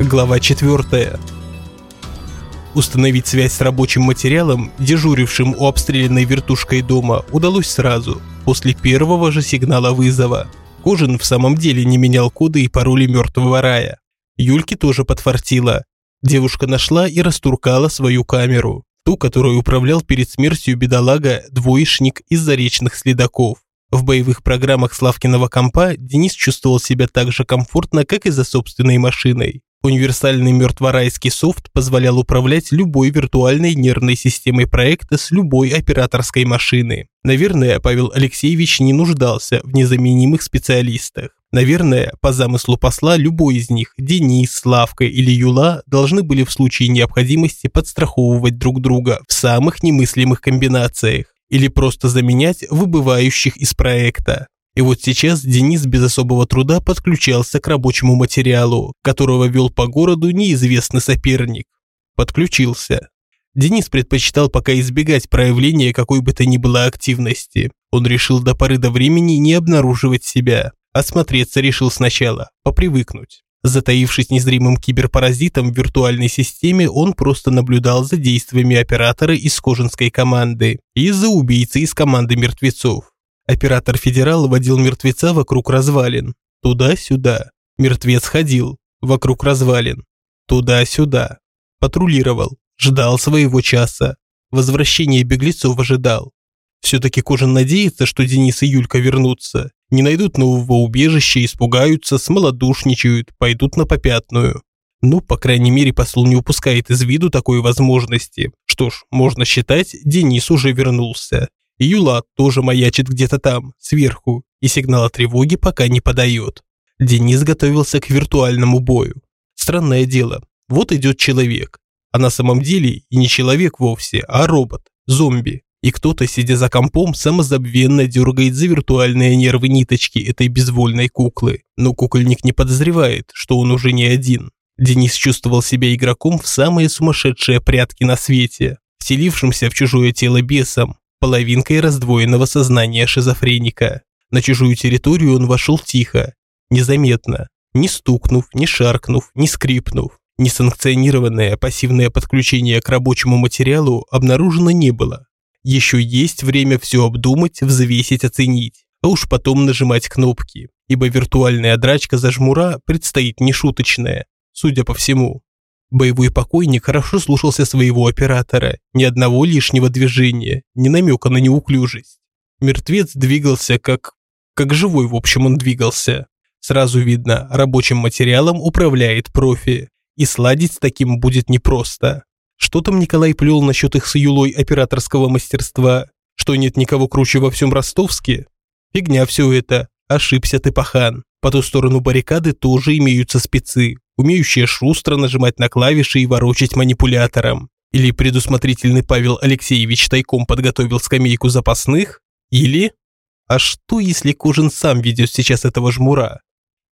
Глава 4. Установить связь с рабочим материалом, дежурившим у обстрелянной вертушкой дома, удалось сразу, после первого же сигнала вызова. Кожин в самом деле не менял коды и пароли мертвого рая. Юльке тоже подфартило. Девушка нашла и растуркала свою камеру, ту, которую управлял перед смертью бедолага двоечник из заречных следаков. В боевых программах Славкиного компа Денис чувствовал себя так же комфортно, как и за собственной машиной. Универсальный мертворайский софт позволял управлять любой виртуальной нервной системой проекта с любой операторской машины. Наверное, Павел Алексеевич не нуждался в незаменимых специалистах. Наверное, по замыслу посла любой из них, Денис, Славка или Юла, должны были в случае необходимости подстраховывать друг друга в самых немыслимых комбинациях или просто заменять выбывающих из проекта. И вот сейчас Денис без особого труда подключался к рабочему материалу, которого вел по городу неизвестный соперник. Подключился. Денис предпочитал пока избегать проявления какой бы то ни было активности. Он решил до поры до времени не обнаруживать себя. Осмотреться решил сначала, попривыкнуть. Затаившись незримым киберпаразитом в виртуальной системе, он просто наблюдал за действиями оператора из кожинской команды и за убийцей из команды мертвецов. Оператор Федерал водил мертвеца вокруг развалин. Туда-сюда. Мертвец ходил. Вокруг развалин. Туда-сюда. Патрулировал. Ждал своего часа. Возвращение беглецов ожидал. Все-таки Кожин надеется, что Денис и Юлька вернутся. Не найдут нового убежища, испугаются, смолодушничают, пойдут на попятную. Ну, по крайней мере, посол не упускает из виду такой возможности. Что ж, можно считать, Денис уже вернулся. Юла тоже маячит где-то там, сверху, и сигнала тревоги пока не подает. Денис готовился к виртуальному бою. Странное дело, вот идет человек, а на самом деле и не человек вовсе, а робот, зомби. И кто-то, сидя за компом, самозабвенно дергает за виртуальные нервы ниточки этой безвольной куклы. Но кукольник не подозревает, что он уже не один. Денис чувствовал себя игроком в самые сумасшедшие прятки на свете, вселившимся в чужое тело бесом, половинкой раздвоенного сознания шизофреника. На чужую территорию он вошел тихо, незаметно, не стукнув, не шаркнув, не скрипнув. Несанкционированное пассивное подключение к рабочему материалу обнаружено не было. Еще есть время все обдумать, взвесить, оценить, а уж потом нажимать кнопки, ибо виртуальная драчка за жмура предстоит нешуточная, судя по всему. Боевой покойник хорошо слушался своего оператора, ни одного лишнего движения, ни намека на неуклюжесть. Мертвец двигался как... как живой, в общем, он двигался. Сразу видно, рабочим материалом управляет профи, и сладить с таким будет непросто. Что там Николай плел насчет их с Юлой операторского мастерства? Что нет никого круче во всем Ростовске? Фигня все это, ошибся ты, пахан. По ту сторону баррикады тоже имеются спецы, умеющие шустро нажимать на клавиши и ворочать манипулятором. Или предусмотрительный Павел Алексеевич тайком подготовил скамейку запасных? Или... А что, если Кужин сам ведет сейчас этого жмура?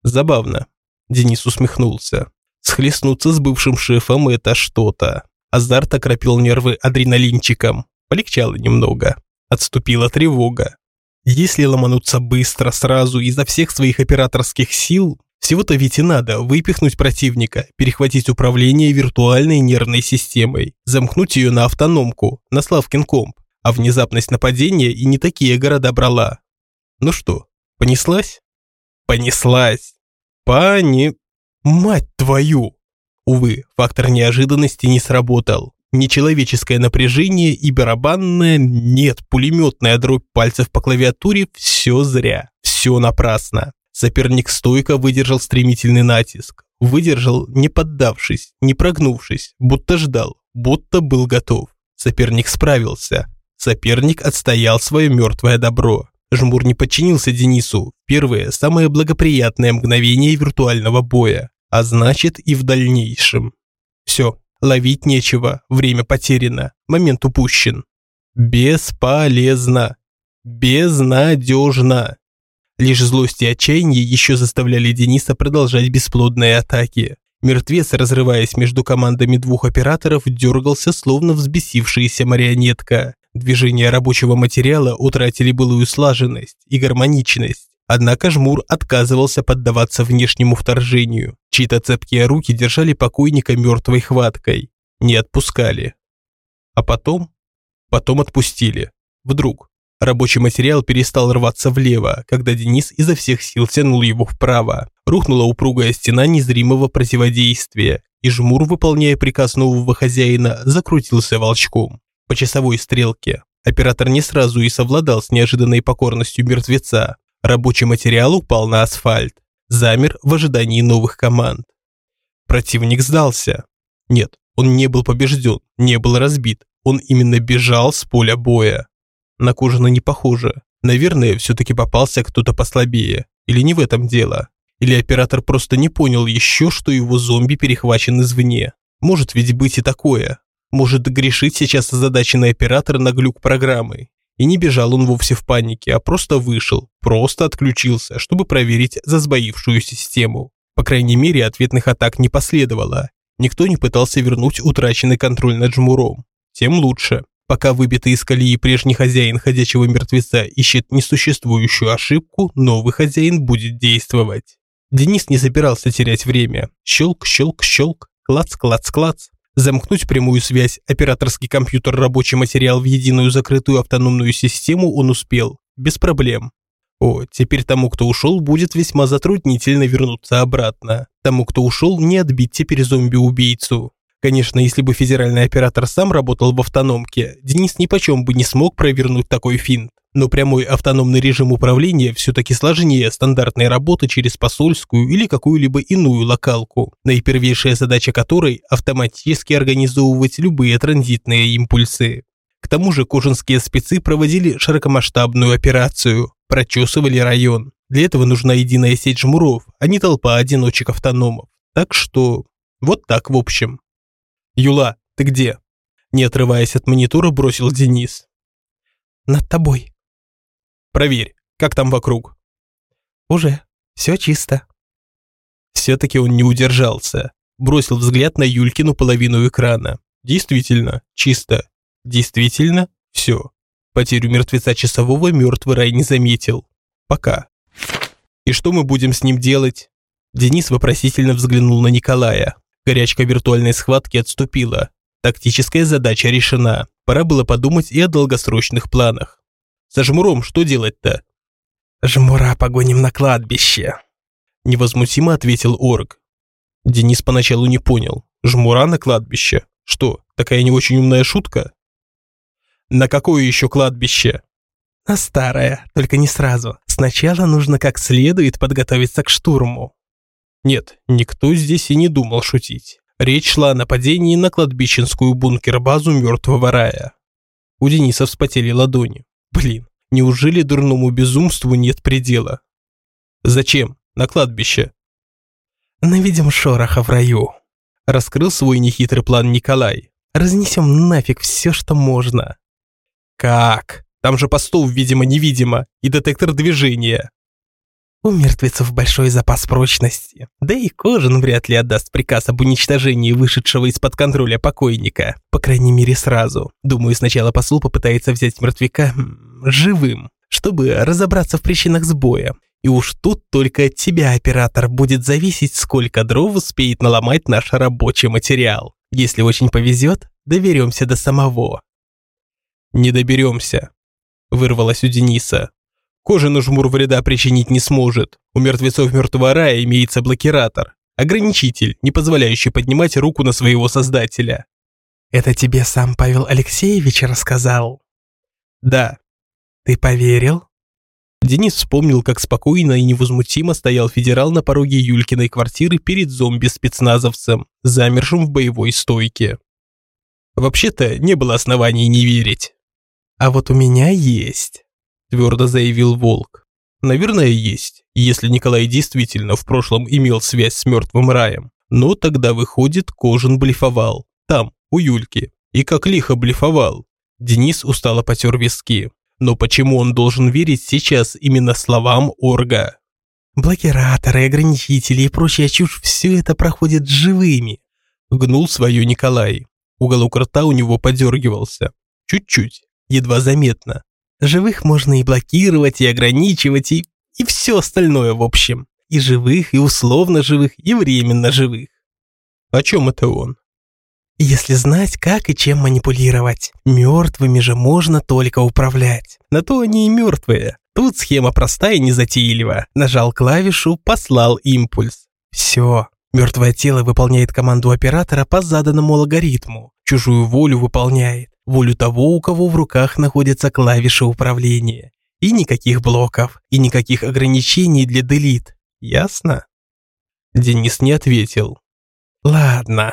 Забавно. Денис усмехнулся. Схлестнуться с бывшим шефом – это что-то. Азарт окропил нервы адреналинчиком. Полегчало немного. Отступила тревога. Если ломануться быстро, сразу, изо всех своих операторских сил, всего-то ведь и надо выпихнуть противника, перехватить управление виртуальной нервной системой, замкнуть ее на автономку, на Славкин комп, а внезапность нападения и не такие города брала. Ну что, понеслась? Понеслась. Пони... Мать твою! Увы, фактор неожиданности не сработал. Нечеловеческое напряжение и барабанное, нет, пулеметная дробь пальцев по клавиатуре – все зря, все напрасно. Соперник стойко выдержал стремительный натиск. Выдержал, не поддавшись, не прогнувшись, будто ждал, будто был готов. Соперник справился. Соперник отстоял свое мертвое добро. Жмур не подчинился Денису в первые, самые благоприятные мгновения виртуального боя, а значит и в дальнейшем. Все, Ловить нечего, время потеряно, момент упущен. Бесполезно. Безнадежно. Лишь злость и отчаяние еще заставляли Дениса продолжать бесплодные атаки. Мертвец, разрываясь между командами двух операторов, дергался, словно взбесившаяся марионетка. Движения рабочего материала утратили былую слаженность и гармоничность. Однако Жмур отказывался поддаваться внешнему вторжению. Чьи-то цепкие руки держали покойника мертвой хваткой. Не отпускали. А потом? Потом отпустили. Вдруг. Рабочий материал перестал рваться влево, когда Денис изо всех сил тянул его вправо. Рухнула упругая стена незримого противодействия, и Жмур, выполняя приказ нового хозяина, закрутился волчком. По часовой стрелке. Оператор не сразу и совладал с неожиданной покорностью мертвеца. Рабочий материал упал на асфальт. Замер в ожидании новых команд. Противник сдался. Нет, он не был побежден, не был разбит. Он именно бежал с поля боя. На Кожина не похоже. Наверное, все-таки попался кто-то послабее. Или не в этом дело. Или оператор просто не понял еще, что его зомби перехвачен извне. Может ведь быть и такое. Может грешить сейчас озадаченный оператор на глюк программы. И не бежал он вовсе в панике, а просто вышел, просто отключился, чтобы проверить засбоившую систему. По крайней мере, ответных атак не последовало. Никто не пытался вернуть утраченный контроль над жмуром. Тем лучше. Пока выбитый из колеи прежний хозяин ходячего мертвеца ищет несуществующую ошибку, новый хозяин будет действовать. Денис не собирался терять время. Щелк, щелк, щелк, клац, клац, клац. Замкнуть прямую связь, операторский компьютер, рабочий материал в единую закрытую автономную систему он успел. Без проблем. О, теперь тому, кто ушел, будет весьма затруднительно вернуться обратно. Тому, кто ушел, не отбить теперь зомби-убийцу. Конечно, если бы федеральный оператор сам работал в автономке, Денис нипочем бы не смог провернуть такой финт. Но прямой автономный режим управления все-таки сложнее стандартной работы через посольскую или какую-либо иную локалку, наипервейшая задача которой – автоматически организовывать любые транзитные импульсы. К тому же кожанские спецы проводили широкомасштабную операцию, прочесывали район. Для этого нужна единая сеть жмуров, а не толпа одиночек-автономов. Так что вот так в общем. «Юла, ты где?» Не отрываясь от монитора, бросил Денис. «Над тобой». «Проверь, как там вокруг?» «Уже, все чисто». Все-таки он не удержался. Бросил взгляд на Юлькину половину экрана. Действительно, чисто. Действительно, все. Потерю мертвеца часового мертвый рай не заметил. Пока. И что мы будем с ним делать? Денис вопросительно взглянул на Николая. Горячка виртуальной схватки отступила. Тактическая задача решена. Пора было подумать и о долгосрочных планах. Со жмуром что делать-то? «Жмура погоним на кладбище», – невозмутимо ответил орк. Денис поначалу не понял. Жмура на кладбище? Что, такая не очень умная шутка? На какое еще кладбище? На старое, только не сразу. Сначала нужно как следует подготовиться к штурму. Нет, никто здесь и не думал шутить. Речь шла о нападении на кладбищенскую бункер-базу мертвого рая. У Дениса вспотели ладони. Блин, неужели дурному безумству нет предела? Зачем? На кладбище. Наведем шороха в раю. Раскрыл свой нехитрый план Николай. Разнесем нафиг все, что можно. Как? Там же постов, видимо-невидимо, и детектор движения. У мертвецов большой запас прочности. Да и Кожин вряд ли отдаст приказ об уничтожении вышедшего из-под контроля покойника. По крайней мере, сразу. Думаю, сначала посол попытается взять мертвяка живым, чтобы разобраться в причинах сбоя. И уж тут только от тебя, оператор, будет зависеть, сколько дров успеет наломать наш рабочий материал. Если очень повезет, доберемся до самого. «Не доберемся», – вырвалось у Дениса. Кожаный жмур вреда причинить не сможет. У мертвецов мертвого рая имеется блокиратор, ограничитель, не позволяющий поднимать руку на своего создателя. Это тебе сам Павел Алексеевич рассказал? Да. Ты поверил? Денис вспомнил, как спокойно и невозмутимо стоял федерал на пороге Юлькиной квартиры перед зомби-спецназовцем, замершим в боевой стойке. Вообще-то не было оснований не верить. А вот у меня есть твердо заявил Волк. Наверное, есть, если Николай действительно в прошлом имел связь с мертвым раем. Но тогда выходит, Кожин блефовал. Там, у Юльки. И как лихо блефовал. Денис устало потер виски. Но почему он должен верить сейчас именно словам Орга? Блокираторы, ограничители и прочая чушь – все это проходит живыми. Гнул свое Николай. Уголок рта у него подергивался. Чуть-чуть, едва заметно. Живых можно и блокировать, и ограничивать, и, и все остальное в общем. И живых, и условно живых, и временно живых. О чем это он? Если знать, как и чем манипулировать. Мертвыми же можно только управлять. На то они и мертвые. Тут схема простая и незатейлива. Нажал клавишу, послал импульс. Все. Мертвое тело выполняет команду оператора по заданному алгоритму. Чужую волю выполняет. Волю того, у кого в руках находятся клавиши управления. И никаких блоков, и никаких ограничений для делит. Ясно? Денис не ответил. Ладно,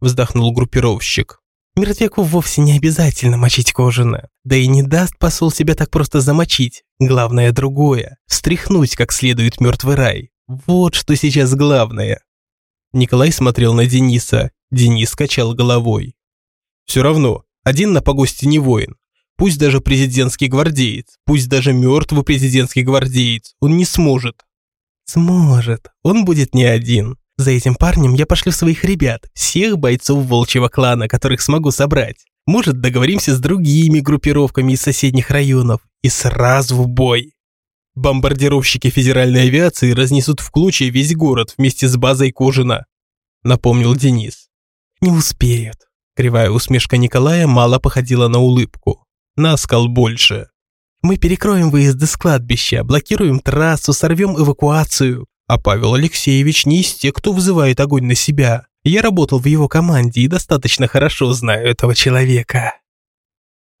вздохнул группировщик. Мертвяку вовсе не обязательно мочить Кожина. Да и не даст посол себя так просто замочить. Главное другое – встряхнуть как следует мертвый рай. Вот что сейчас главное. Николай смотрел на Дениса. Денис качал головой. Все равно, один на погосте не воин. Пусть даже президентский гвардеец, пусть даже мертвый президентский гвардеец, он не сможет. Сможет, он будет не один. За этим парнем я пошлю своих ребят, всех бойцов волчьего клана, которых смогу собрать. Может, договоримся с другими группировками из соседних районов и сразу в бой. Бомбардировщики федеральной авиации разнесут в клочья весь город вместе с базой Кожина, напомнил Денис. Не успеют. Кривая усмешка Николая мало походила на улыбку. Наскал больше. Мы перекроем выезды с кладбища, блокируем трассу, сорвем эвакуацию. А Павел Алексеевич не из тех, кто вызывает огонь на себя. Я работал в его команде и достаточно хорошо знаю этого человека.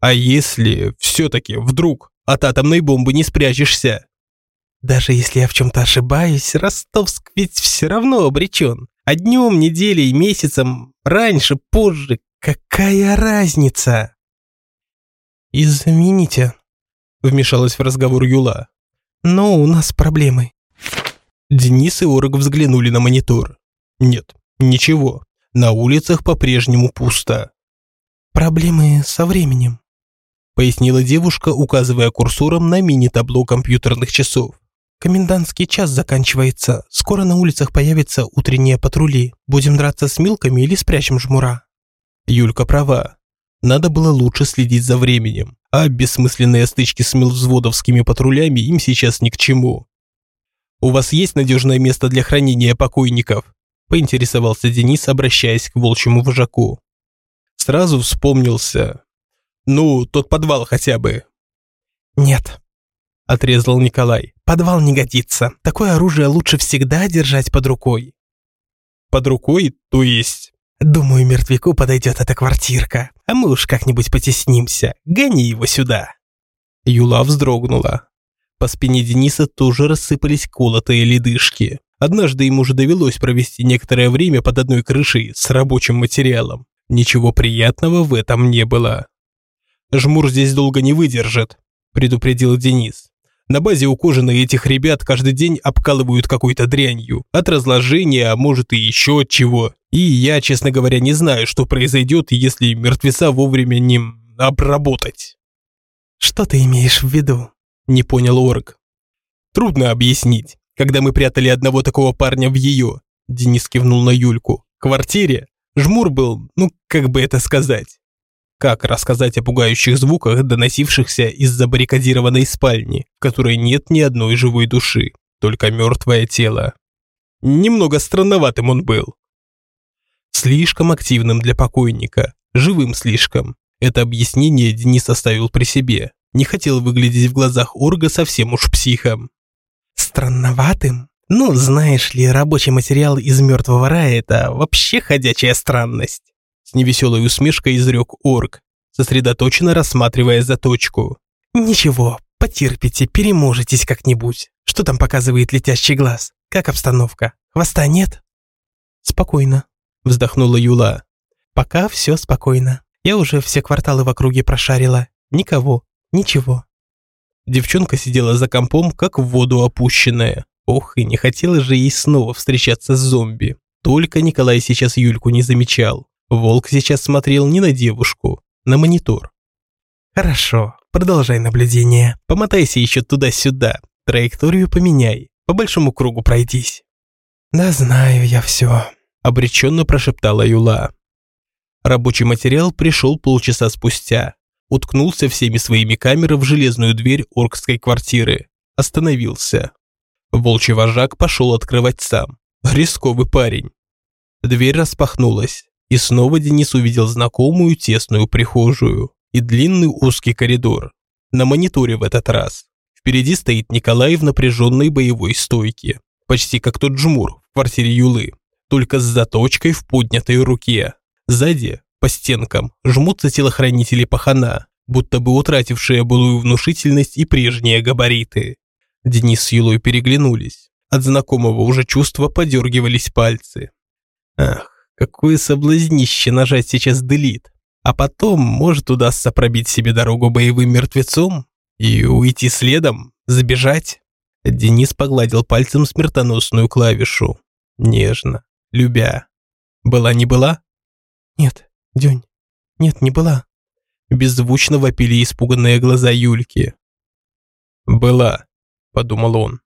А если все-таки вдруг от атомной бомбы не спрячешься? Даже если я в чем-то ошибаюсь, Ростовск ведь все равно обречен. А днем, неделей, месяцем, раньше, позже, какая разница? «Извините», – вмешалась в разговор Юла. «Но у нас проблемы. Денис и Орг взглянули на монитор. Нет, ничего. На улицах по-прежнему пусто. «Проблемы со временем», – пояснила девушка, указывая курсором на мини-табло компьютерных часов. «Комендантский час заканчивается. Скоро на улицах появятся утренние патрули. Будем драться с милками или спрячем жмура?» Юлька права. Надо было лучше следить за временем, а бессмысленные стычки с милвзводовскими патрулями им сейчас ни к чему. «У вас есть надежное место для хранения покойников?» – поинтересовался Денис, обращаясь к волчьему вожаку. Сразу вспомнился. «Ну, тот подвал хотя бы». «Нет», – отрезал Николай. «Подвал не годится. Такое оружие лучше всегда держать под рукой». «Под рукой? То есть?» «Думаю, мертвяку подойдет эта квартирка, а мы уж как-нибудь потеснимся. Гони его сюда». Юла вздрогнула. По спине Дениса тоже рассыпались колотые ледышки. Однажды ему уже довелось провести некоторое время под одной крышей с рабочим материалом. Ничего приятного в этом не было. «Жмур здесь долго не выдержит», – предупредил Денис. На базе у Кожина этих ребят каждый день обкалывают какой-то дрянью. От разложения, а может и еще от чего. И я, честно говоря, не знаю, что произойдет, если мертвеца вовремя не обработать. «Что ты имеешь в виду?» Не понял Орг. Трудно объяснить. Когда мы прятали одного такого парня в ее, Денис кивнул на Юльку, квартире, жмур был, ну, как бы это сказать. Как рассказать о пугающих звуках, доносившихся из забаррикадированной спальни, в которой нет ни одной живой души, только мертвое тело. Немного странноватым он был. Слишком активным для покойника, живым слишком. Это объяснение Денис оставил при себе. Не хотел выглядеть в глазах Орга совсем уж психом. Странноватым? Ну, знаешь ли, рабочий материал из мертвого рая – это вообще ходячая странность. С невеселой усмешкой изрек Орг, сосредоточенно рассматривая заточку. Ничего, потерпите, переможетесь как-нибудь. Что там показывает летящий глаз? Как обстановка? Хвоста нет? Спокойно, вздохнула Юла. Пока все спокойно. Я уже все кварталы в округе прошарила. Никого, Ничего. Девчонка сидела за компом, как в воду опущенная. Ох, и не хотела же ей снова встречаться с зомби. Только Николай сейчас Юльку не замечал. Волк сейчас смотрел не на девушку, на монитор. «Хорошо, продолжай наблюдение. Помотайся еще туда-сюда. Траекторию поменяй. По большому кругу пройдись». «Да знаю я все», – обреченно прошептала Юла. Рабочий материал пришел полчаса спустя уткнулся всеми своими камерами в железную дверь оркской квартиры. Остановился. Волчий вожак пошел открывать сам. Рисковый парень. Дверь распахнулась, и снова Денис увидел знакомую тесную прихожую и длинный узкий коридор. На мониторе в этот раз. Впереди стоит Николай в напряженной боевой стойке, почти как тот жмур в квартире Юлы, только с заточкой в поднятой руке. Сзади, по стенкам, жмутся телохранители пахана, будто бы утратившие былую внушительность и прежние габариты. Денис с Юлой переглянулись. От знакомого уже чувства подергивались пальцы. Ах, какое соблазнище нажать сейчас делит. А потом, может, удастся пробить себе дорогу боевым мертвецом и уйти следом, забежать. Денис погладил пальцем смертоносную клавишу. Нежно, любя. Была не была? Нет, Дюнь, нет, не была. Беззвучно вопили испуганные глаза Юльки. Была подумал он.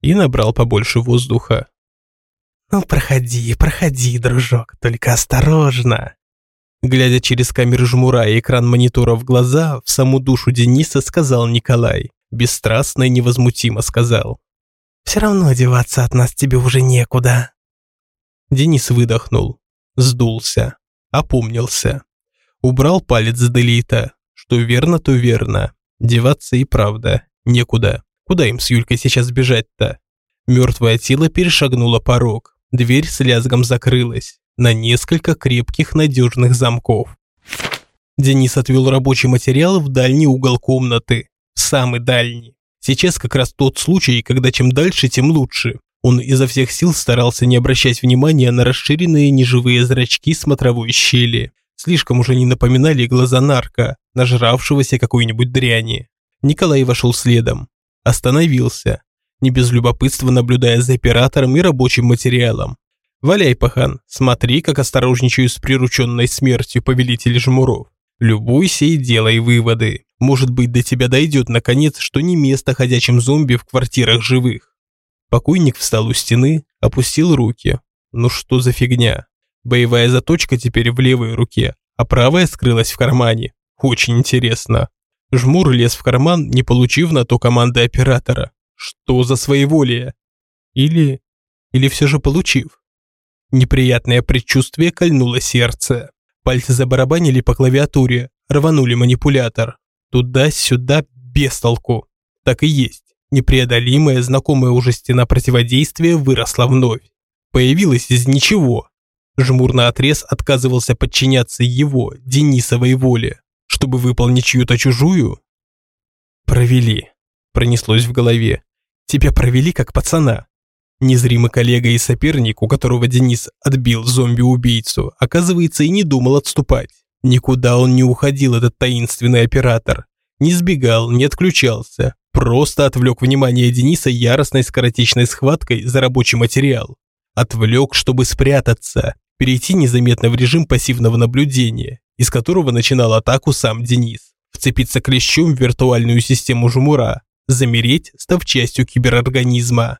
И набрал побольше воздуха. «Ну, проходи, проходи, дружок, только осторожно!» Глядя через камеру жмура и экран монитора в глаза, в саму душу Дениса сказал Николай. Бесстрастно и невозмутимо сказал. «Все равно одеваться от нас тебе уже некуда». Денис выдохнул, сдулся, опомнился. Убрал палец с делита. Что верно, то верно. Деваться и правда некуда. Куда им с Юлькой сейчас бежать-то? Мертвое тело перешагнуло порог. Дверь с лязгом закрылась. На несколько крепких надежных замков. Денис отвел рабочий материал в дальний угол комнаты. Самый дальний. Сейчас как раз тот случай, когда чем дальше, тем лучше. Он изо всех сил старался не обращать внимания на расширенные неживые зрачки смотровой щели. Слишком уже не напоминали глаза нарка, нажравшегося какой-нибудь дряни. Николай вошел следом остановился, не без любопытства наблюдая за оператором и рабочим материалом. «Валяй, пахан, смотри, как осторожничаю с прирученной смертью повелитель жмуров. Любуйся и делай выводы. Может быть, до тебя дойдет наконец, что не место ходячим зомби в квартирах живых». Покойник встал у стены, опустил руки. Ну что за фигня? Боевая заточка теперь в левой руке, а правая скрылась в кармане. Очень интересно. Жмур лез в карман, не получив на то команды оператора. Что за своеволие? Или... или все же получив? Неприятное предчувствие кольнуло сердце. Пальцы забарабанили по клавиатуре, рванули манипулятор. Туда-сюда, без толку. Так и есть. Непреодолимая, знакомая уже стена противодействия выросла вновь. Появилась из ничего. Жмур наотрез отказывался подчиняться его, Денисовой воле чтобы выполнить чью-то чужую? Провели. Пронеслось в голове. Тебя провели как пацана. Незримый коллега и соперник, у которого Денис отбил зомби-убийцу, оказывается и не думал отступать. Никуда он не уходил, этот таинственный оператор. Не сбегал, не отключался. Просто отвлек внимание Дениса яростной скоротечной схваткой за рабочий материал. Отвлек, чтобы спрятаться, перейти незаметно в режим пассивного наблюдения из которого начинал атаку сам Денис. Вцепиться клещом в виртуальную систему жмура, замереть, став частью киберорганизма.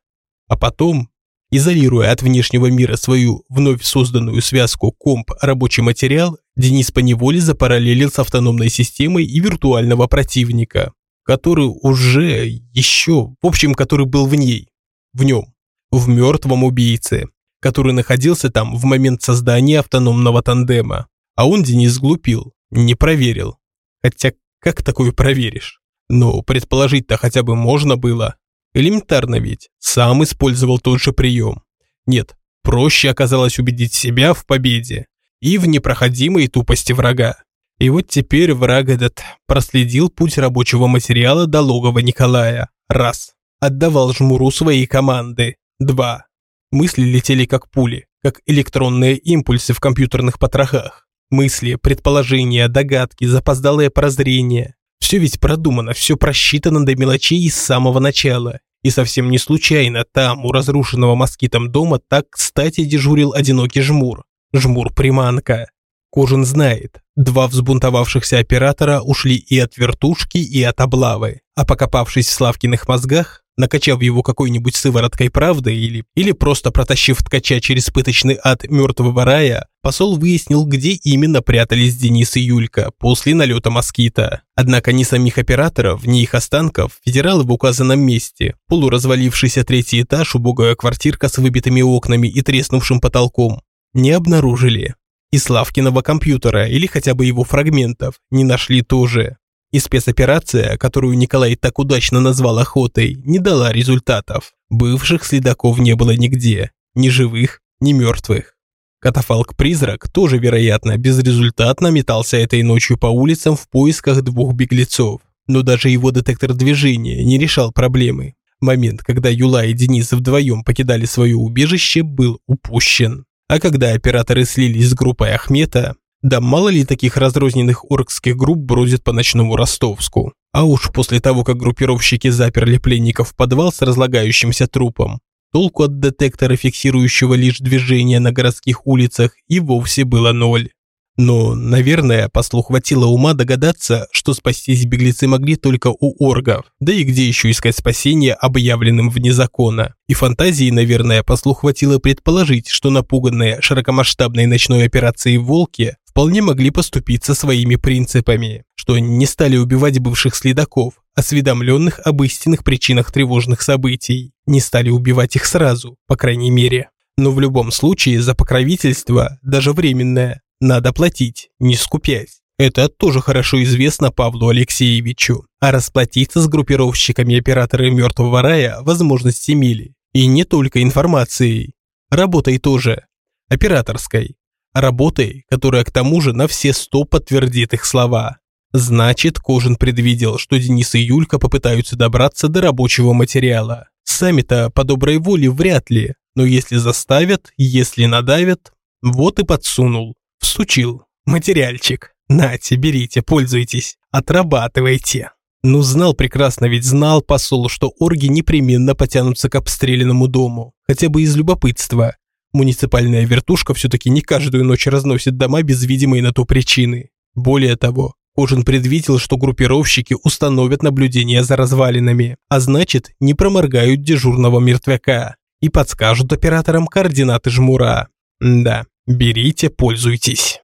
А потом, изолируя от внешнего мира свою вновь созданную связку комп-рабочий материал, Денис поневоле запараллелил с автономной системой и виртуального противника, который уже еще, в общем, который был в ней, в нем, в мертвом убийце, который находился там в момент создания автономного тандема. А он, Денис, глупил, не проверил. Хотя как такое проверишь? Ну, предположить-то хотя бы можно было. Элементарно ведь, сам использовал тот же прием. Нет, проще оказалось убедить себя в победе и в непроходимой тупости врага. И вот теперь враг этот проследил путь рабочего материала до логова Николая. Раз. Отдавал жмуру свои команды. Два. Мысли летели как пули, как электронные импульсы в компьютерных потрохах. Мысли, предположения, догадки, запоздалое прозрение. Все ведь продумано, все просчитано до мелочей с самого начала. И совсем не случайно там, у разрушенного москитом дома, так кстати дежурил одинокий жмур. Жмур-приманка. Кожин знает, два взбунтовавшихся оператора ушли и от вертушки, и от облавы. А покопавшись в Славкиных мозгах, накачав его какой-нибудь сывороткой правды или, или просто протащив ткача через пыточный ад мертвого рая, посол выяснил, где именно прятались Денис и Юлька после налета москита. Однако ни самих операторов, ни их останков федералы в указанном месте, полуразвалившийся третий этаж, убогая квартирка с выбитыми окнами и треснувшим потолком, не обнаружили. И Славкиного компьютера или хотя бы его фрагментов не нашли тоже. И спецоперация, которую Николай так удачно назвал охотой, не дала результатов. Бывших следаков не было нигде. Ни живых, ни мертвых. Катафалк-призрак тоже, вероятно, безрезультатно метался этой ночью по улицам в поисках двух беглецов. Но даже его детектор движения не решал проблемы. Момент, когда Юла и Денис вдвоем покидали свое убежище, был упущен. А когда операторы слились с группой Ахмета, да мало ли таких разрозненных оркских групп бродит по ночному Ростовску. А уж после того, как группировщики заперли пленников в подвал с разлагающимся трупом, толку от детектора, фиксирующего лишь движение на городских улицах, и вовсе было ноль. Но, наверное, послу хватило ума догадаться, что спастись беглецы могли только у оргов, да и где еще искать спасение объявленным вне закона. И фантазии, наверное, послу хватило предположить, что напуганные широкомасштабной ночной операцией «Волки» вполне могли поступиться своими принципами, что не стали убивать бывших следаков, осведомленных об истинных причинах тревожных событий, не стали убивать их сразу, по крайней мере. Но в любом случае за покровительство, даже временное, надо платить, не скупясь. Это тоже хорошо известно Павлу Алексеевичу. А расплатиться с группировщиками операторы Мертвого рая возможность имели. И не только информацией. Работой тоже. Операторской работой, которая к тому же на все сто подтвердит их слова. Значит, Кожин предвидел, что Денис и Юлька попытаются добраться до рабочего материала. Сами-то по доброй воле вряд ли, но если заставят, если надавят, вот и подсунул. Всучил. Материальчик. Нате, берите, пользуйтесь. Отрабатывайте. Ну знал прекрасно, ведь знал посол, что орги непременно потянутся к обстрелянному дому. Хотя бы из любопытства. Муниципальная вертушка все-таки не каждую ночь разносит дома без видимой на то причины. Более того, Кожин предвидел, что группировщики установят наблюдение за развалинами, а значит, не проморгают дежурного мертвяка и подскажут операторам координаты жмура. Да, берите, пользуйтесь.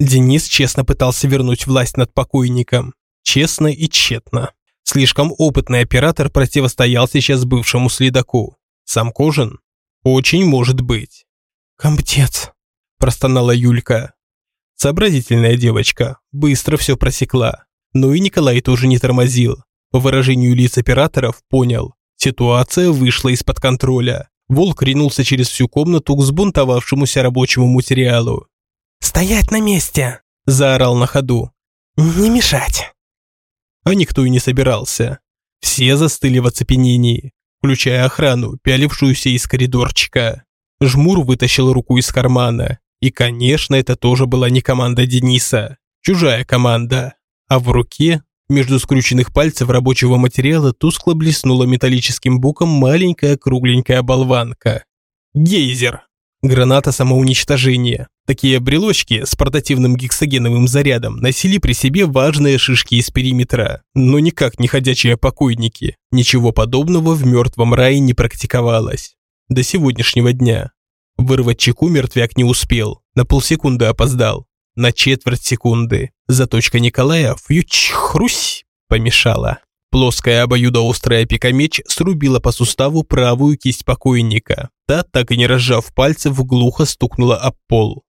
Денис честно пытался вернуть власть над покойником. Честно и тщетно. Слишком опытный оператор противостоял сейчас бывшему следаку. Сам Кожин очень может быть. Комптец, простонала Юлька. Сообразительная девочка, быстро все просекла. Но и Николай тоже не тормозил. По выражению лиц операторов понял, ситуация вышла из-под контроля. Волк ринулся через всю комнату к сбунтовавшемуся рабочему материалу. «Стоять на месте!» – заорал на ходу. «Не мешать!» А никто и не собирался. Все застыли в оцепенении включая охрану, пялившуюся из коридорчика. Жмур вытащил руку из кармана. И, конечно, это тоже была не команда Дениса. Чужая команда. А в руке, между скрученных пальцев рабочего материала, тускло блеснула металлическим боком маленькая кругленькая болванка. Гейзер. Граната самоуничтожения. Такие брелочки с портативным гексогеновым зарядом носили при себе важные шишки из периметра, но никак не ходячие покойники. Ничего подобного в мертвом рае не практиковалось. До сегодняшнего дня. Вырвать чеку мертвяк не успел, на полсекунды опоздал. На четверть секунды. Заточка Николая фьюч-хрусь помешала. Плоская обоюдоострая пикамеч срубила по суставу правую кисть покойника. Та, так и не разжав пальцев, глухо стукнула об пол.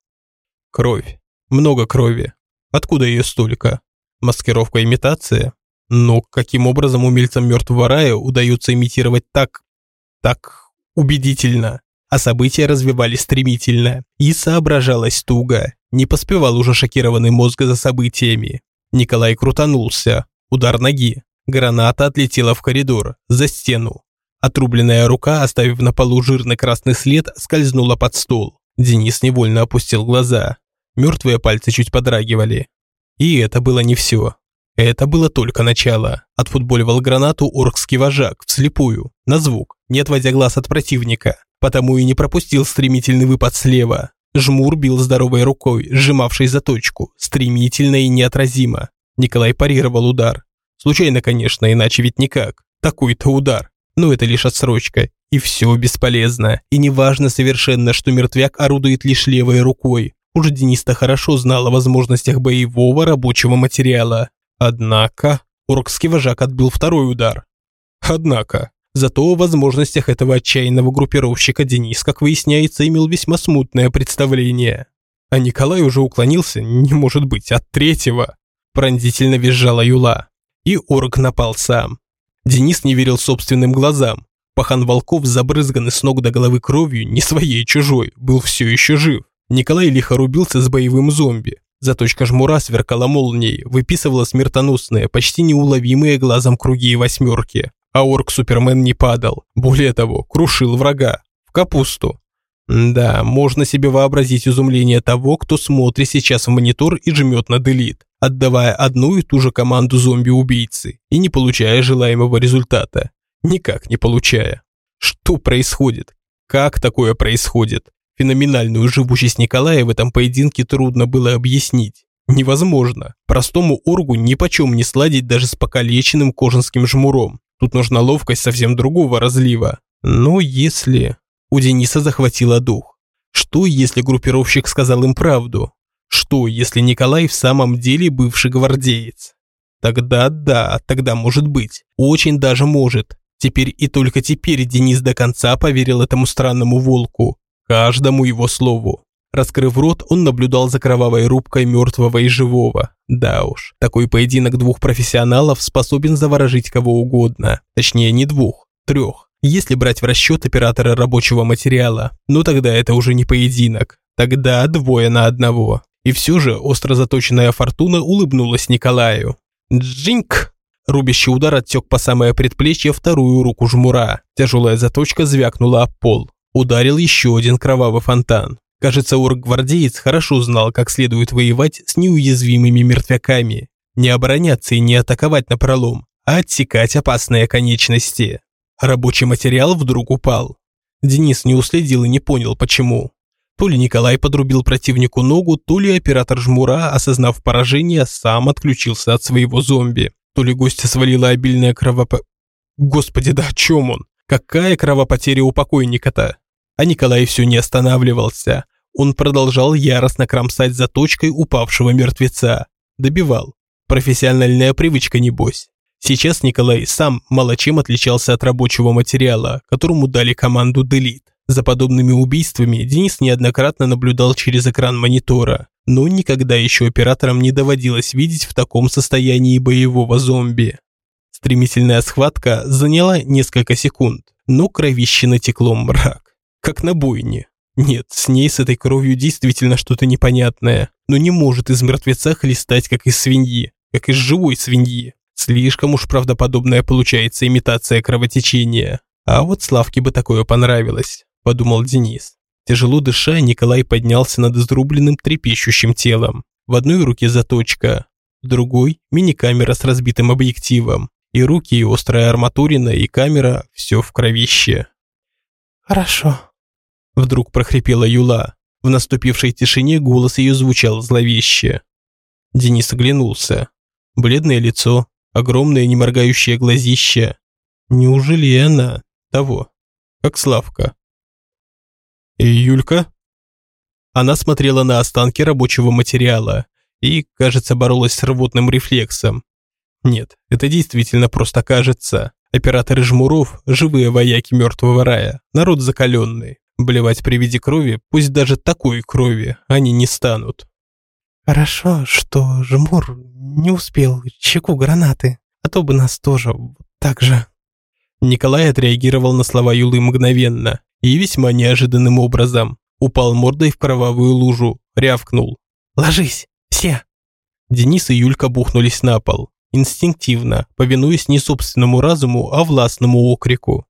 Кровь. Много крови. Откуда ее столько? Маскировка имитация? Но каким образом умельцам мертвого рая удается имитировать так... так убедительно? А события развивались стремительно. И соображалось туго. Не поспевал уже шокированный мозг за событиями. Николай крутанулся. Удар ноги. Граната отлетела в коридор, за стену. Отрубленная рука, оставив на полу жирный красный след, скользнула под стол. Денис невольно опустил глаза. Мертвые пальцы чуть подрагивали. И это было не все. Это было только начало. Отфутболивал гранату оркский вожак, вслепую, на звук, не отводя глаз от противника. Потому и не пропустил стремительный выпад слева. Жмур бил здоровой рукой, сжимавшей заточку, стремительно и неотразимо. Николай парировал удар. Случайно, конечно, иначе ведь никак. Такой-то удар. Но это лишь отсрочка, и все бесполезно. И неважно совершенно, что мертвяк орудует лишь левой рукой. Уже Денис-то хорошо знал о возможностях боевого рабочего материала. Однако, оркский вожак отбил второй удар. Однако, зато о возможностях этого отчаянного группировщика Денис, как выясняется, имел весьма смутное представление. А Николай уже уклонился, не может быть, от третьего. Пронзительно визжала Юла. И орк напал сам. Денис не верил собственным глазам. Пахан Волков, забрызганный с ног до головы кровью, не своей чужой, был все еще жив. Николай лихо рубился с боевым зомби. Заточка жмура сверкала молнией, выписывала смертоносные, почти неуловимые глазом круги и восьмерки. А орк-супермен не падал. Более того, крушил врага. В капусту. Да, можно себе вообразить изумление того, кто смотрит сейчас в монитор и жмет на делит, отдавая одну и ту же команду зомби-убийцы и не получая желаемого результата. Никак не получая. Что происходит? Как такое происходит? Феноменальную живучесть Николая в этом поединке трудно было объяснить. Невозможно. Простому оргу ни почем не сладить даже с покалеченным кожанским жмуром. Тут нужна ловкость совсем другого разлива. Но если... У Дениса захватило дух. Что, если группировщик сказал им правду? Что, если Николай в самом деле бывший гвардеец? Тогда да, тогда может быть. Очень даже может. Теперь и только теперь Денис до конца поверил этому странному волку. Каждому его слову. Раскрыв рот, он наблюдал за кровавой рубкой мертвого и живого. Да уж, такой поединок двух профессионалов способен заворожить кого угодно. Точнее, не двух, трех. Если брать в расчет оператора рабочего материала, ну тогда это уже не поединок. Тогда двое на одного. И все же остро заточенная фортуна улыбнулась Николаю. Джинк! Рубящий удар отсек по самое предплечье вторую руку жмура. Тяжелая заточка звякнула об пол. Ударил еще один кровавый фонтан. Кажется, орк-гвардеец хорошо знал, как следует воевать с неуязвимыми мертвяками. Не обороняться и не атаковать напролом, а отсекать опасные конечности. Рабочий материал вдруг упал. Денис не уследил и не понял, почему. То ли Николай подрубил противнику ногу, то ли оператор жмура, осознав поражение, сам отключился от своего зомби. То ли гостя свалила обильная кровопо... Господи, да о чем он? Какая кровопотеря у покойника-то? А Николай все не останавливался. Он продолжал яростно кромсать заточкой упавшего мертвеца. Добивал. Профессиональная привычка, небось. Сейчас Николай сам мало чем отличался от рабочего материала, которому дали команду «Делит». За подобными убийствами Денис неоднократно наблюдал через экран монитора, но никогда еще операторам не доводилось видеть в таком состоянии боевого зомби. Стремительная схватка заняла несколько секунд, но кровище натекло мрак, как на бойне. Нет, с ней, с этой кровью действительно что-то непонятное, но не может из мертвеца хлестать, как из свиньи, как из живой свиньи. Слишком уж правдоподобная получается имитация кровотечения. А вот Славке бы такое понравилось, подумал Денис. Тяжело дыша, Николай поднялся над изрубленным трепещущим телом. В одной руке заточка, в другой – мини-камера с разбитым объективом. И руки, и острая арматурина, и камера – все в кровище. «Хорошо», – вдруг прохрипела Юла. В наступившей тишине голос ее звучал зловеще. Денис оглянулся. Бледное лицо, огромное неморгающее глазище. Неужели она того, как Славка? И Юлька? Она смотрела на останки рабочего материала и, кажется, боролась с рвотным рефлексом. Нет, это действительно просто кажется. Операторы жмуров – живые вояки мертвого рая, народ закаленный. Блевать при виде крови, пусть даже такой крови, они не станут. Хорошо, что Жмур не успел чеку гранаты, а то бы нас тоже так же. Николай отреагировал на слова Юлы мгновенно и весьма неожиданным образом. Упал мордой в кровавую лужу, рявкнул. «Ложись, все!» Денис и Юлька бухнулись на пол, инстинктивно, повинуясь не собственному разуму, а властному окрику.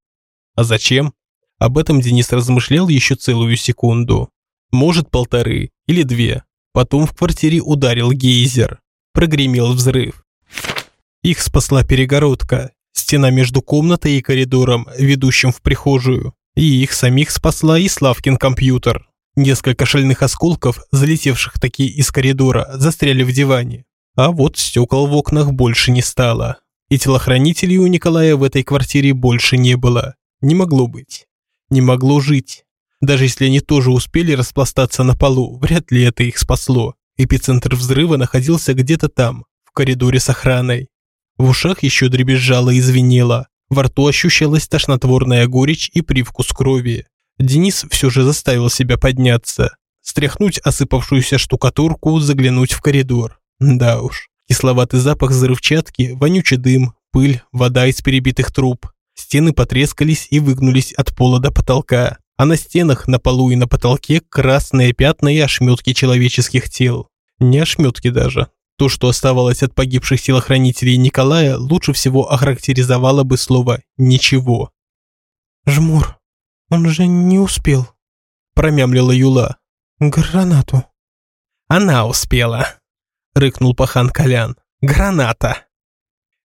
А зачем? Об этом Денис размышлял еще целую секунду. Может, полторы или две. Потом в квартире ударил гейзер. Прогремел взрыв. Их спасла перегородка, стена между комнатой и коридором, ведущим в прихожую. И их самих спасла и Славкин компьютер. Несколько шальных осколков, залетевших такие из коридора, застряли в диване. А вот стекол в окнах больше не стало. И телохранителей у Николая в этой квартире больше не было. Не могло быть. Не могло жить. Даже если они тоже успели распластаться на полу, вряд ли это их спасло. Эпицентр взрыва находился где-то там, в коридоре с охраной. В ушах еще дребезжало и звенело. Во рту ощущалась тошнотворная горечь и привкус крови. Денис все же заставил себя подняться, стряхнуть осыпавшуюся штукатурку, заглянуть в коридор. Да уж, кисловатый запах взрывчатки, вонючий дым, пыль, вода из перебитых труб. Стены потрескались и выгнулись от пола до потолка, а на стенах, на полу и на потолке красные пятна и ошметки человеческих тел. Не ошметки даже. То, что оставалось от погибших телохранителей Николая, лучше всего охарактеризовало бы слово «ничего». «Жмур, он же не успел», – промямлила Юла. «Гранату». «Она успела», – рыкнул пахан Колян. «Граната».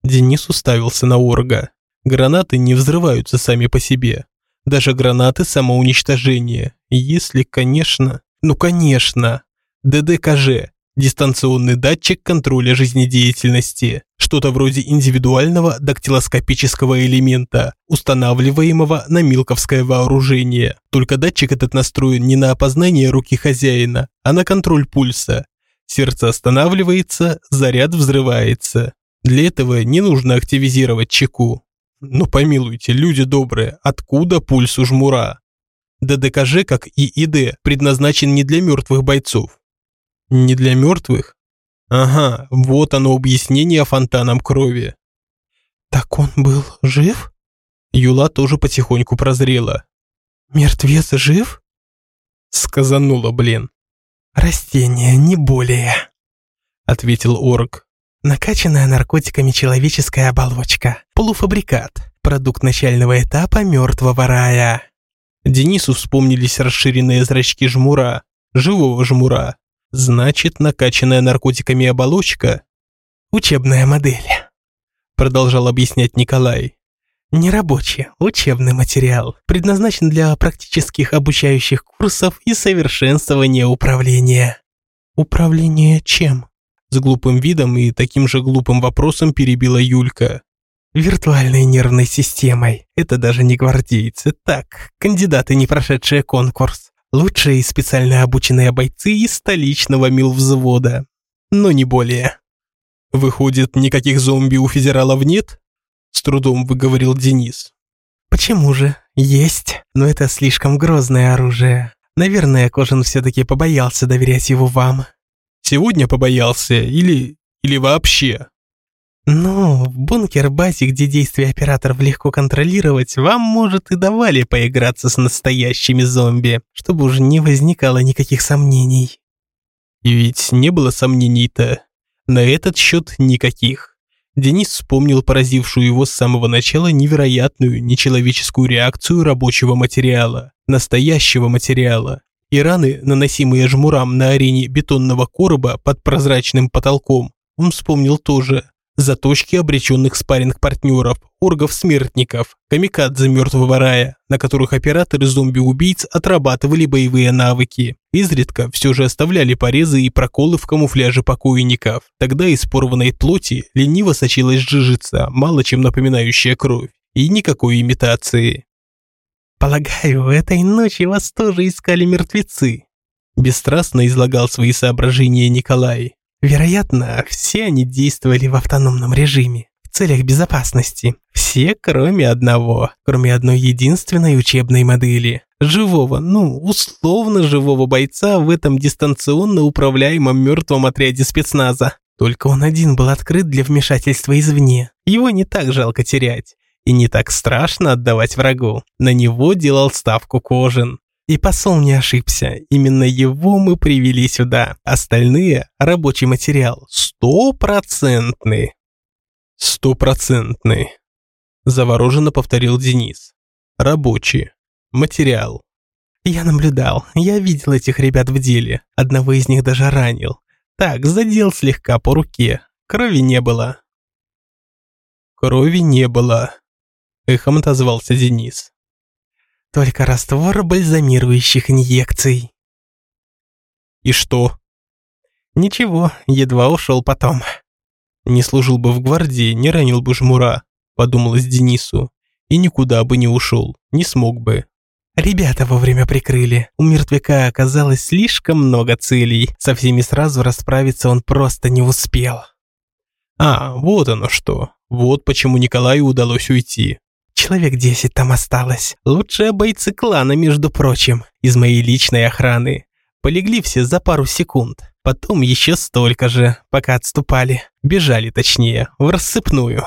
Денис уставился на Орга. Гранаты не взрываются сами по себе. Даже гранаты самоуничтожения. Если, конечно... Ну, конечно. ДДКЖ. Дистанционный датчик контроля жизнедеятельности. Что-то вроде индивидуального дактилоскопического элемента, устанавливаемого на милковское вооружение. Только датчик этот настроен не на опознание руки хозяина, а на контроль пульса. Сердце останавливается, заряд взрывается. Для этого не нужно активизировать чеку. Ну помилуйте, люди добрые, откуда пульс у жмура? ДДКЖ, как и ИД, предназначен не для мертвых бойцов. Не для мертвых? Ага, вот оно объяснение фонтаном крови. Так он был жив? Юла тоже потихоньку прозрела. Мертвец жив? Сказанула, блин. Растение, не более, ответил орк. Накачанная наркотиками человеческая оболочка. Полуфабрикат. Продукт начального этапа мертвого рая. Денису вспомнились расширенные зрачки жмура. Живого жмура. Значит, накачанная наркотиками оболочка. Учебная модель. Продолжал объяснять Николай. Нерабочий, учебный материал, предназначен для практических обучающих курсов и совершенствования управления. Управление чем? С глупым видом и таким же глупым вопросом перебила Юлька. Виртуальной нервной системой. Это даже не гвардейцы, так, кандидаты, не прошедшие конкурс. Лучшие специально обученные бойцы из столичного милвзвода. Но не более. Выходит, никаких зомби у федералов нет? С трудом выговорил Денис. Почему же? Есть, но это слишком грозное оружие. Наверное, Кожин все-таки побоялся доверять его вам. Сегодня побоялся или... или вообще? Ну, в бункер-базе, где действия операторов легко контролировать, вам, может, и давали поиграться с настоящими зомби, чтобы уже не возникало никаких сомнений. И ведь не было сомнений-то. На этот счет никаких. Денис вспомнил поразившую его с самого начала невероятную нечеловеческую реакцию рабочего материала, настоящего материала, и раны, наносимые жмурам на арене бетонного короба под прозрачным потолком, он вспомнил тоже. Заточки обреченных спарринг-партнеров, оргов-смертников, камикадзе мертвого рая, на которых операторы зомби-убийц отрабатывали боевые навыки. Изредка все же оставляли порезы и проколы в камуфляже покойников. Тогда из порванной плоти лениво сочилась жижица, мало чем напоминающая кровь. И никакой имитации. «Полагаю, этой ночью вас тоже искали мертвецы», бесстрастно излагал свои соображения Николай. Вероятно, все они действовали в автономном режиме, в целях безопасности. Все, кроме одного, кроме одной единственной учебной модели. Живого, ну, условно живого бойца в этом дистанционно управляемом мертвом отряде спецназа. Только он один был открыт для вмешательства извне. Его не так жалко терять. И не так страшно отдавать врагу. На него делал ставку Кожин. И посол не ошибся, именно его мы привели сюда. Остальные – рабочий материал, стопроцентный. Стопроцентный. Завороженно повторил Денис. Рабочий. Материал. Я наблюдал, я видел этих ребят в деле. Одного из них даже ранил. Так, задел слегка по руке. Крови не было. Крови не было. Эхом отозвался Денис. Только раствор бальзамирующих инъекций. И что? Ничего, едва ушел потом. Не служил бы в гвардии, не ранил бы жмура, подумалось Денису. И никуда бы не ушел, не смог бы. Ребята вовремя прикрыли. У мертвяка оказалось слишком много целей. Со всеми сразу расправиться он просто не успел. А, вот оно что. Вот почему Николаю удалось уйти. Человек десять там осталось. Лучшие бойцы клана, между прочим, из моей личной охраны. Полегли все за пару секунд. Потом еще столько же, пока отступали. Бежали точнее, в рассыпную.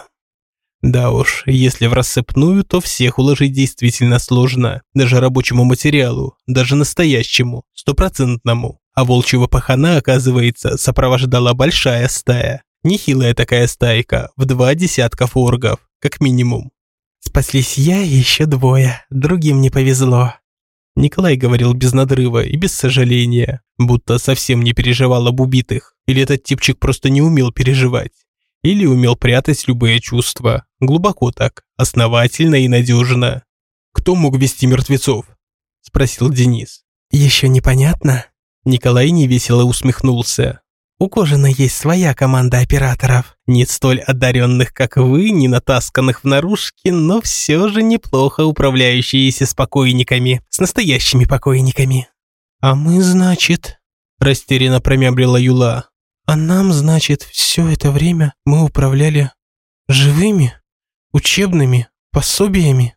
Да уж, если в рассыпную, то всех уложить действительно сложно. Даже рабочему материалу, даже настоящему, стопроцентному. А волчьего пахана, оказывается, сопровождала большая стая. Нехилая такая стайка, в два десятка форгов, как минимум. Спаслись я и еще двое, другим не повезло. Николай говорил без надрыва и без сожаления, будто совсем не переживал об убитых, или этот типчик просто не умел переживать, или умел прятать любые чувства, глубоко так, основательно и надежно. «Кто мог вести мертвецов?» – спросил Денис. «Еще непонятно?» Николай невесело усмехнулся. У Кожина есть своя команда операторов. Не столь одаренных, как вы, не натасканных в наружке, но все же неплохо управляющиеся с покойниками, с настоящими покойниками. А мы, значит, растерянно промямлила Юла. А нам, значит, все это время мы управляли живыми, учебными пособиями.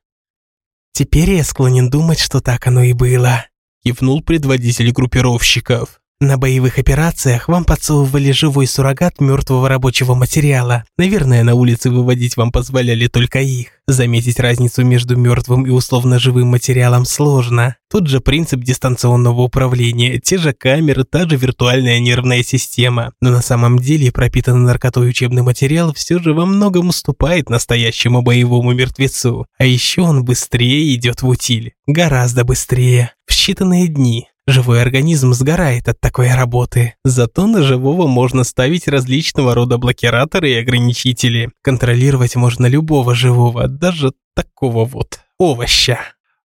Теперь я склонен думать, что так оно и было. Кивнул предводитель группировщиков. На боевых операциях вам подсовывали живой суррогат мертвого рабочего материала. Наверное, на улице выводить вам позволяли только их. Заметить разницу между мертвым и условно живым материалом сложно. Тот же принцип дистанционного управления, те же камеры, та же виртуальная нервная система. Но на самом деле пропитанный наркотой учебный материал все же во многом уступает настоящему боевому мертвецу. А еще он быстрее идет в утиль. Гораздо быстрее. В считанные дни. Живой организм сгорает от такой работы. Зато на живого можно ставить различного рода блокираторы и ограничители. Контролировать можно любого живого, даже такого вот овоща.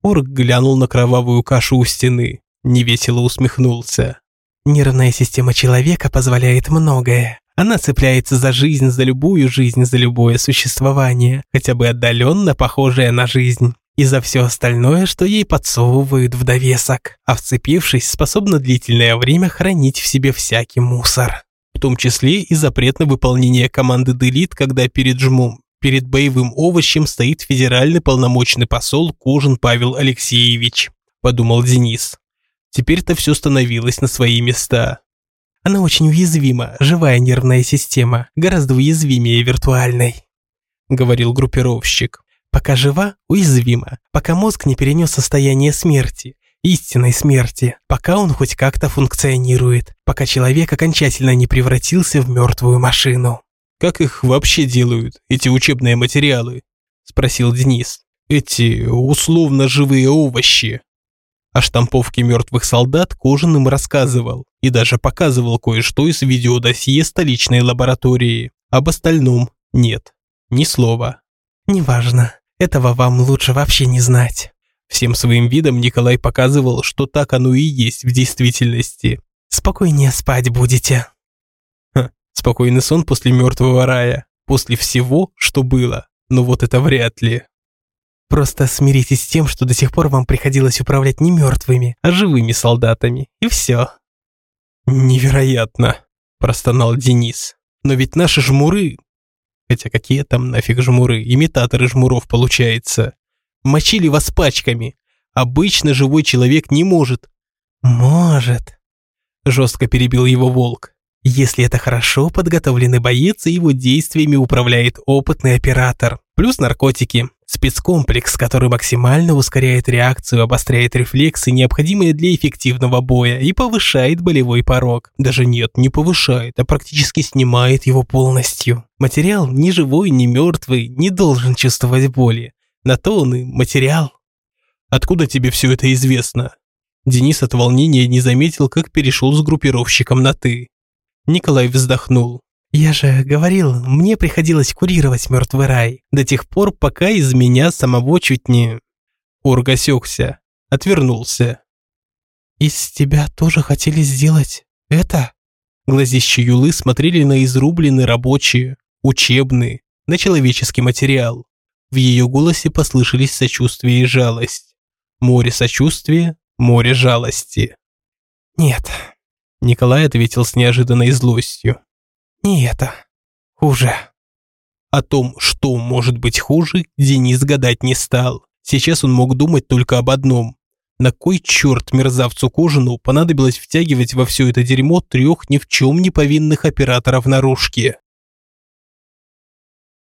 Орк глянул на кровавую кашу у стены, невесело усмехнулся. Нервная система человека позволяет многое. Она цепляется за жизнь, за любую жизнь, за любое существование, хотя бы отдаленно похожее на жизнь и за все остальное, что ей подсовывают в довесок, а вцепившись, способна длительное время хранить в себе всякий мусор. В том числе и запрет на выполнение команды «Делит», когда перед жмом, перед боевым овощем стоит федеральный полномочный посол Кожин Павел Алексеевич, подумал Денис. Теперь-то все становилось на свои места. Она очень уязвима, живая нервная система, гораздо уязвимее виртуальной, говорил группировщик. Пока жива, уязвима, пока мозг не перенес состояние смерти, истинной смерти, пока он хоть как-то функционирует, пока человек окончательно не превратился в мертвую машину. «Как их вообще делают, эти учебные материалы?» – спросил Денис. «Эти условно живые овощи». О штамповке мертвых солдат Кожин им рассказывал и даже показывал кое-что из видеодосье столичной лаборатории. Об остальном нет, ни слова. «Неважно. Этого вам лучше вообще не знать. Всем своим видом Николай показывал, что так оно и есть в действительности. Спокойнее спать будете. Ха, спокойный сон после мертвого рая. После всего, что было. Но вот это вряд ли. Просто смиритесь с тем, что до сих пор вам приходилось управлять не мертвыми, а живыми солдатами. И все. Невероятно, простонал Денис. Но ведь наши жмуры Хотя какие там нафиг жмуры, имитаторы жмуров получается. Мочили вас пачками. Обычно живой человек не может. Может. Жестко перебил его волк. Если это хорошо подготовленный боец, и его действиями управляет опытный оператор. Плюс наркотики. Спецкомплекс, который максимально ускоряет реакцию, обостряет рефлексы, необходимые для эффективного боя, и повышает болевой порог. Даже нет, не повышает, а практически снимает его полностью. Материал ни живой, ни мертвый не должен чувствовать боли. На то он и материал. Откуда тебе все это известно? Денис от волнения не заметил, как перешел с группировщиком на «ты». Николай вздохнул. «Я же говорил, мне приходилось курировать мертвый рай до тех пор, пока из меня самого чуть не...» Орг осекся, отвернулся. «Из тебя тоже хотели сделать это?» Глазища Юлы смотрели на изрубленный рабочий, учебный, на человеческий материал. В ее голосе послышались сочувствие и жалость. Море сочувствия, море жалости. «Нет», – Николай ответил с неожиданной злостью. «Не это. Хуже». О том, что может быть хуже, Денис гадать не стал. Сейчас он мог думать только об одном. На кой черт мерзавцу Кожину понадобилось втягивать во все это дерьмо трех ни в чем не повинных операторов наружки?